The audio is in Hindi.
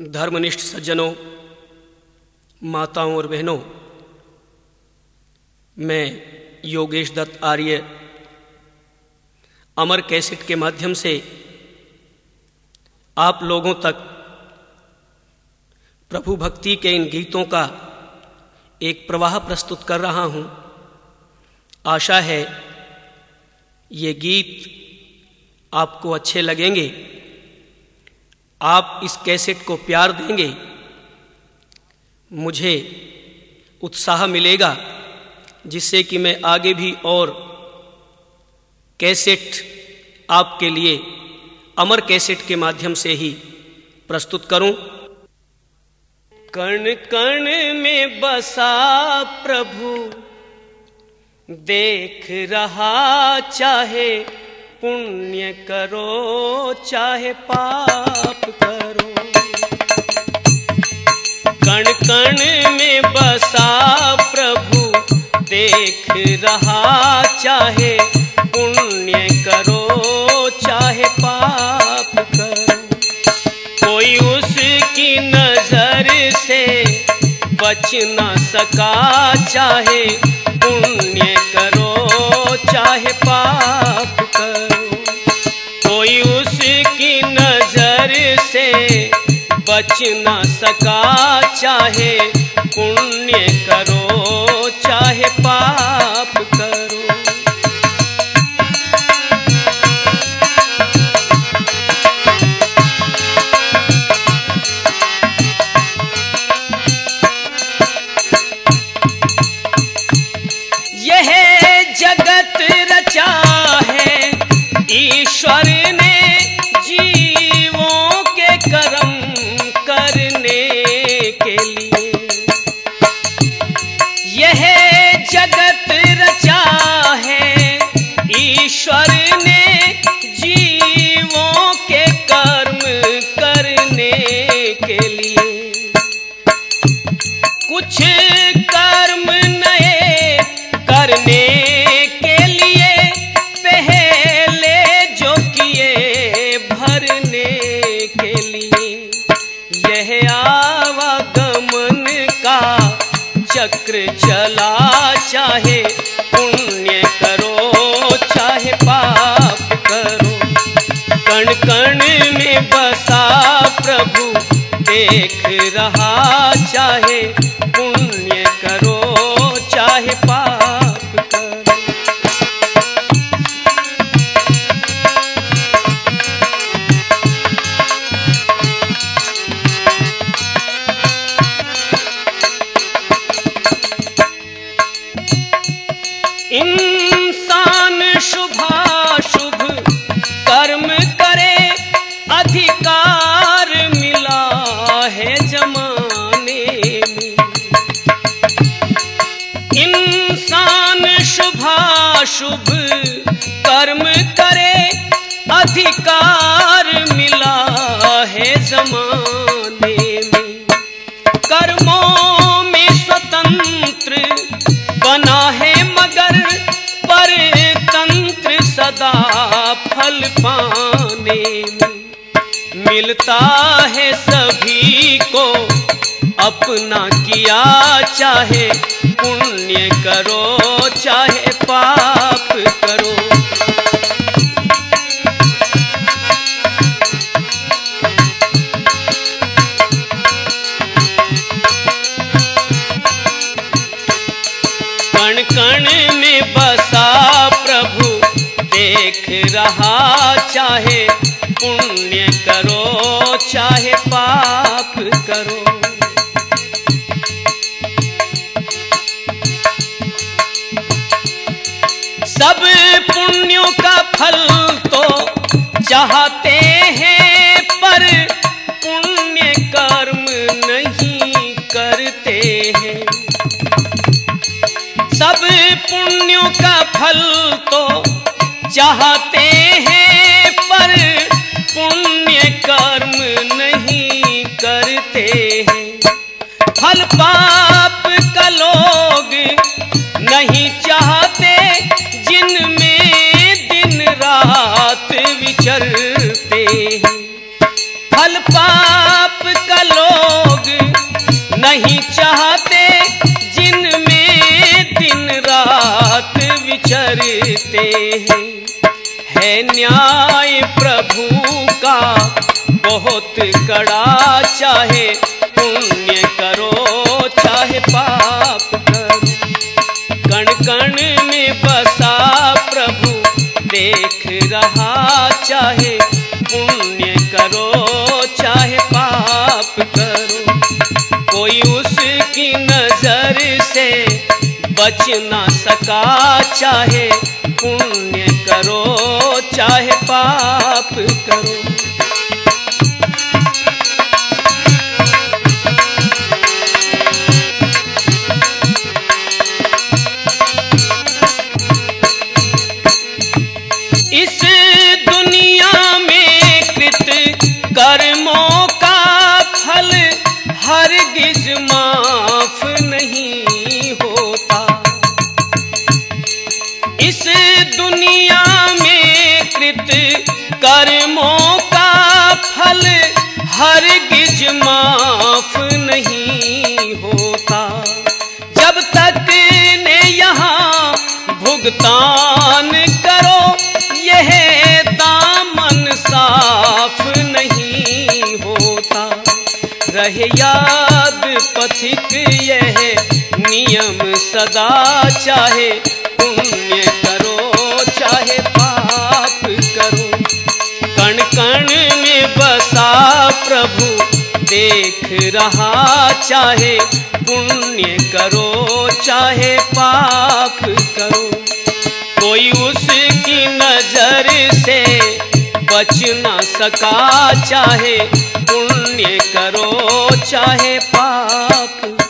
धर्मनिष्ठ सज्जनों, माताओं और बहनों, मैं योगेश दत्त आर्य अमर कैसेट के माध्यम से आप लोगों तक प्रभु भक्ति के इन गीतों का एक प्रवाह प्रस्तुत कर रहा हूँ। आशा है ये गीत आपको अच्छे लगेंगे। आप इस कैसेट को प्यार देंगे, मुझे उत्साह मिलेगा, जिससे कि मैं आगे भी और कैसेट आपके लिए, अमर कैसेट के माध्यम से ही प्रस्तुत करूँ। कण कण में बसा प्रभु, देख रहा चाहे पुण्य करो, चाहे पाप करो। कण कण में बसा प्रभु, देख रहा, चाहे पुण्य करो, चाहे पाप करो। कोई उसकी नज़र से बच न सका, चाहे पुण्य बच न सका। चाहे पुण्य करो, चाहे पाप करो। यह जगत रचा है, ईश्वर ने चक्र चला चाहे इंसान शुभाशुभ कर्म करे, अधिकार मिला है जमाने में। इंसान शुभाशुभ कर्म करे, अधिकार मिला है जमाने फल पाने में मिलता है सभी को। अपना किया चाहे पुण्य करो, चाहे पाप करो। रहा चाहे पुण्य करो, चाहे पाप करो। सब पुण्यों का फल तो चाहते हैं, पर पुण्य कर्म नहीं करते हैं। सब पुण्यों का फल तो चाहते फल पाप का लोग नहीं चाहते, जिनमें दिन रात विचरते हैं। है न्याय प्रभु का बहुत कड़ा चाहे तुम उसकी नज़र से बच ना सका। चाहे पुण्य करो चाहे पाप करो। हरगिज माफ़ नहीं होता। इस दुनिया में कृत कर्मों का फल माफ़ नहीं होता। जब तक ने यहाँ भुगतान करो, यह साफ़ नहीं होता। रहे याद पथिक यह नियम सदा चाहे, पुण्य करो, चाहे पाप करो। कण कण में बसा प्रभु, देख रहा चाहे, पुण्य करो, चाहे पाप करो। कोई उसकी नज़र से बच ना सका चाहे पुण्य करो चाहे पाप।